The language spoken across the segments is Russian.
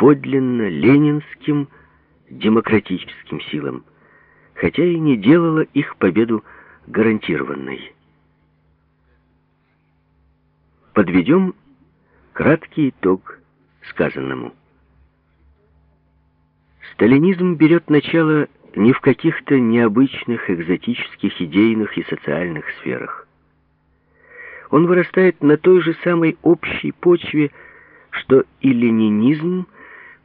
подлинно ленинским демократическим силам, хотя и не делало их победу гарантированной. Подведем краткий итог сказанному. Сталинизм берет начало не в каких-то необычных, экзотических, идейных и социальных сферах. Он вырастает на той же самой общей почве, что и ленинизм,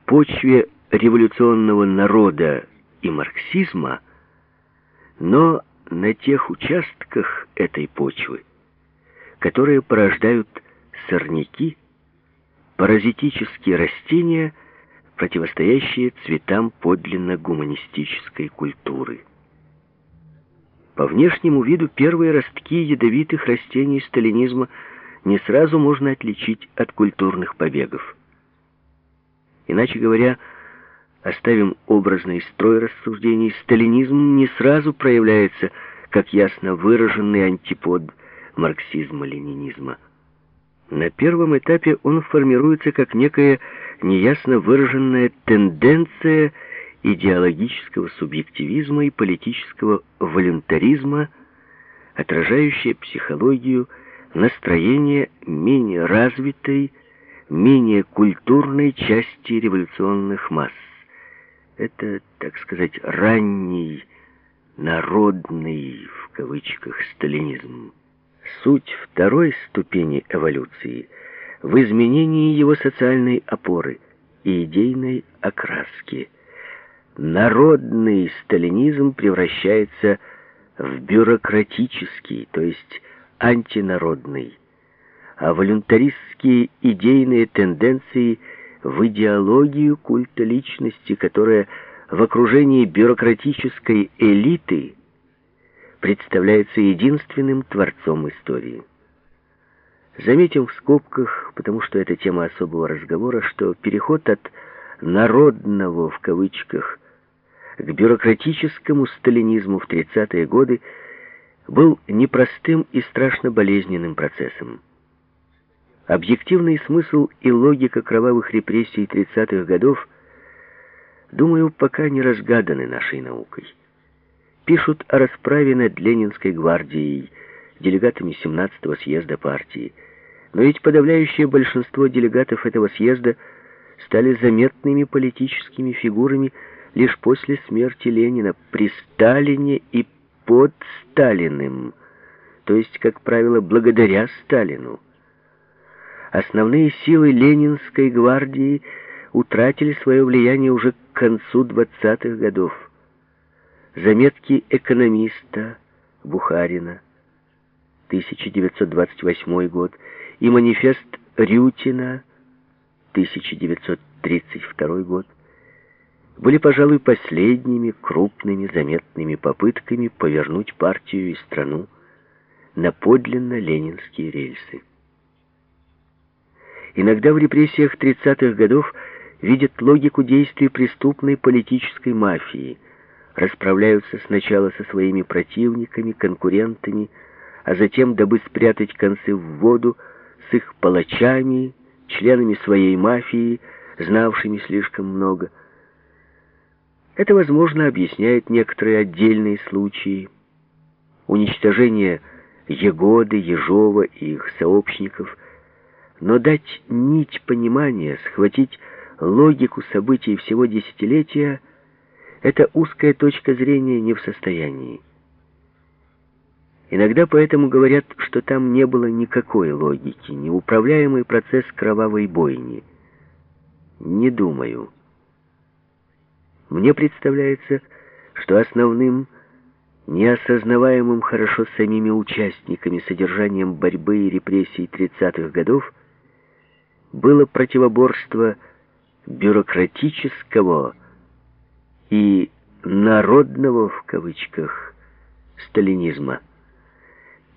почве революционного народа и марксизма, но на тех участках этой почвы, которые порождают сорняки, паразитические растения, противостоящие цветам подлинно гуманистической культуры. По внешнему виду первые ростки ядовитых растений сталинизма не сразу можно отличить от культурных побегов. Иначе говоря, оставим образный строй рассуждений, сталинизм не сразу проявляется как ясно выраженный антипод марксизма-ленинизма. На первом этапе он формируется как некая неясно выраженная тенденция идеологического субъективизма и политического волюнтаризма, отражающая психологию, настроение менее развитой, менее культурной части революционных масс. Это, так сказать, ранний, народный, в кавычках, сталинизм. Суть второй ступени эволюции в изменении его социальной опоры и идейной окраски. Народный сталинизм превращается в бюрократический, то есть антинародный, а волюнтаристские идейные тенденции – в идеологию культа личности, которая в окружении бюрократической элиты представляется единственным творцом истории. Заметим в скобках, потому что это тема особого разговора, что переход от «народного» в кавычках к бюрократическому сталинизму в 30-е годы был непростым и страшно болезненным процессом. Объективный смысл и логика кровавых репрессий 30-х годов, думаю, пока не разгаданы нашей наукой. Пишут о расправе над Ленинской гвардией, делегатами 17-го съезда партии. Но ведь подавляющее большинство делегатов этого съезда стали заметными политическими фигурами лишь после смерти Ленина, при Сталине и под Сталиным, то есть, как правило, благодаря Сталину. Основные силы Ленинской гвардии утратили свое влияние уже к концу 20-х годов. Заметки экономиста Бухарина, 1928 год, и манифест Рютина, 1932 год, были, пожалуй, последними крупными заметными попытками повернуть партию и страну на подлинно ленинские рельсы. Иногда в репрессиях 30-х годов видят логику действий преступной политической мафии, расправляются сначала со своими противниками, конкурентами, а затем, дабы спрятать концы в воду, с их палачами, членами своей мафии, знавшими слишком много. Это, возможно, объясняет некоторые отдельные случаи. Уничтожение Егоды, Ежова и их сообщников – но дать нить понимания, схватить логику событий всего десятилетия, эта узкая точка зрения не в состоянии. Иногда поэтому говорят, что там не было никакой логики, неуправляемый процесс кровавой бойни. Не думаю. Мне представляется, что основным, неосознаваемым хорошо самими участниками содержанием борьбы и репрессий 30-х годов – было противоборство бюрократического и «народного» в кавычках сталинизма.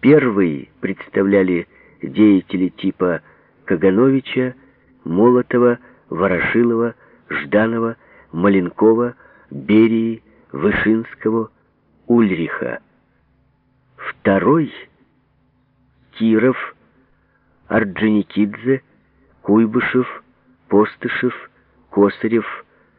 Первый представляли деятели типа Кагановича, Молотова, Ворошилова, Жданова, Маленкова, Берии, Вышинского, Ульриха. Второй — Киров, Орджоникидзе, Куйбышев, Постышев, Косарев